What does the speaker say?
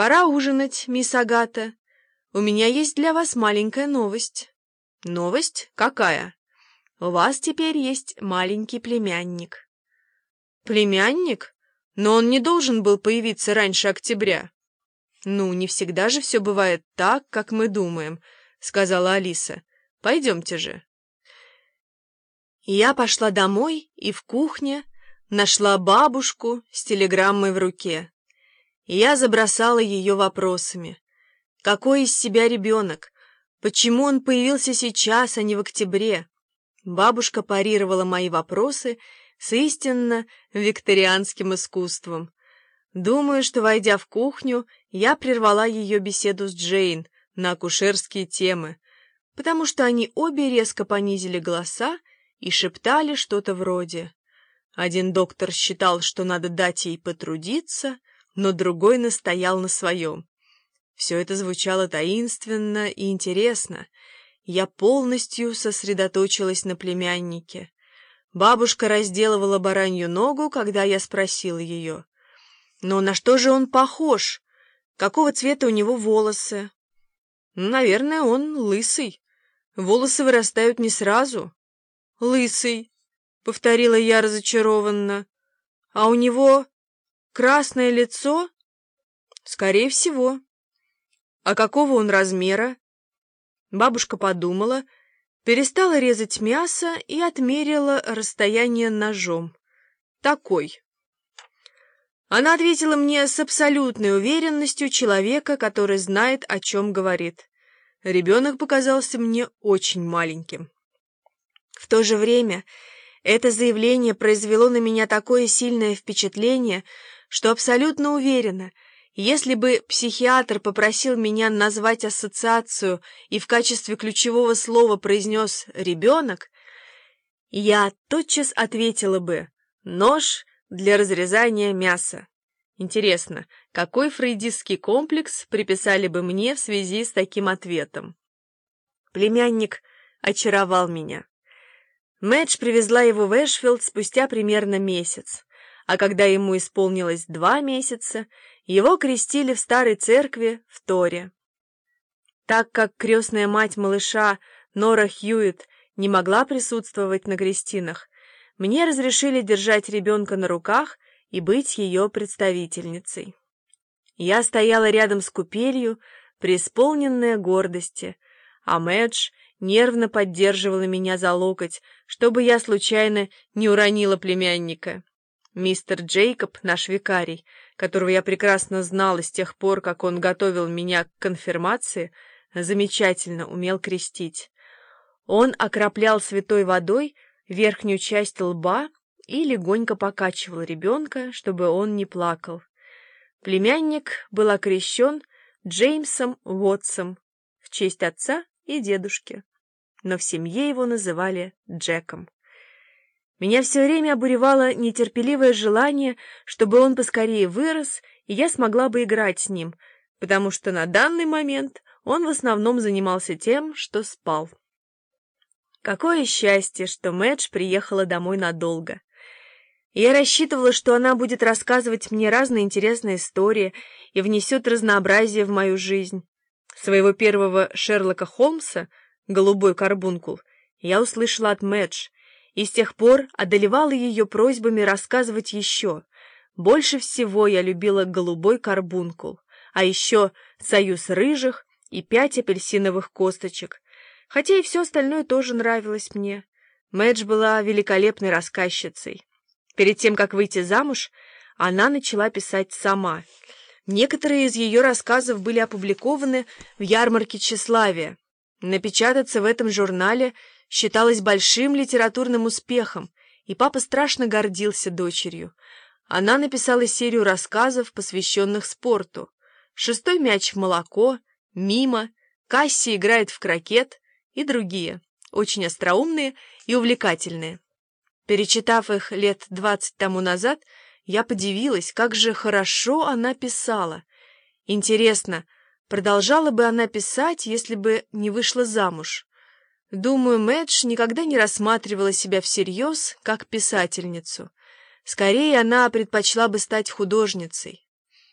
«Пора ужинать, мисс Агата. У меня есть для вас маленькая новость». «Новость? Какая?» «У вас теперь есть маленький племянник». «Племянник? Но он не должен был появиться раньше октября». «Ну, не всегда же все бывает так, как мы думаем», — сказала Алиса. «Пойдемте же». Я пошла домой и в кухне нашла бабушку с телеграммой в руке. Я забросала ее вопросами. Какой из себя ребенок? Почему он появился сейчас, а не в октябре? Бабушка парировала мои вопросы с истинно викторианским искусством. Думаю, что, войдя в кухню, я прервала ее беседу с Джейн на акушерские темы, потому что они обе резко понизили голоса и шептали что-то вроде «Один доктор считал, что надо дать ей потрудиться», но другой настоял на своем. Все это звучало таинственно и интересно. Я полностью сосредоточилась на племяннике. Бабушка разделывала баранью ногу, когда я спросила ее. «Но на что же он похож? Какого цвета у него волосы?» «Ну, «Наверное, он лысый. Волосы вырастают не сразу». «Лысый», — повторила я разочарованно. «А у него Красное лицо? Скорее всего. А какого он размера? Бабушка подумала, перестала резать мясо и отмерила расстояние ножом. Такой. Она ответила мне с абсолютной уверенностью человека, который знает, о чем говорит. Ребенок показался мне очень маленьким. В то же время это заявление произвело на меня такое сильное впечатление, что абсолютно уверена, если бы психиатр попросил меня назвать ассоциацию и в качестве ключевого слова произнес «ребенок», я тотчас ответила бы «нож для разрезания мяса». Интересно, какой фрейдистский комплекс приписали бы мне в связи с таким ответом? Племянник очаровал меня. Мэдж привезла его в Эшфилд спустя примерно месяц а когда ему исполнилось два месяца, его крестили в старой церкви в Торе. Так как крестная мать малыша Нора Хьюитт не могла присутствовать на крестинах, мне разрешили держать ребенка на руках и быть ее представительницей. Я стояла рядом с купелью, преисполненная гордости, а Мэдж нервно поддерживала меня за локоть, чтобы я случайно не уронила племянника. Мистер Джейкоб, наш викарий, которого я прекрасно знала с тех пор, как он готовил меня к конфирмации, замечательно умел крестить. Он окроплял святой водой верхнюю часть лба и легонько покачивал ребенка, чтобы он не плакал. Племянник был окрещен Джеймсом Уотсом в честь отца и дедушки, но в семье его называли Джеком. Меня все время обуревало нетерпеливое желание, чтобы он поскорее вырос, и я смогла бы играть с ним, потому что на данный момент он в основном занимался тем, что спал. Какое счастье, что Мэдж приехала домой надолго. Я рассчитывала, что она будет рассказывать мне разные интересные истории и внесет разнообразие в мою жизнь. Своего первого Шерлока Холмса, голубой карбункул, я услышала от Мэдж — и с тех пор одолевала ее просьбами рассказывать еще. Больше всего я любила голубой карбункул, а еще союз рыжих и пять апельсиновых косточек, хотя и все остальное тоже нравилось мне. Мэдж была великолепной рассказчицей. Перед тем, как выйти замуж, она начала писать сама. Некоторые из ее рассказов были опубликованы в ярмарке тщеславия. Напечататься в этом журнале считалось большим литературным успехом, и папа страшно гордился дочерью. Она написала серию рассказов, посвященных спорту. «Шестой мяч в молоко», «Мимо», «Касси играет в крокет» и другие, очень остроумные и увлекательные. Перечитав их лет двадцать тому назад, я подивилась, как же хорошо она писала. Интересно, продолжала бы она писать, если бы не вышла замуж? Думаю, Мэдж никогда не рассматривала себя всерьез как писательницу. Скорее, она предпочла бы стать художницей.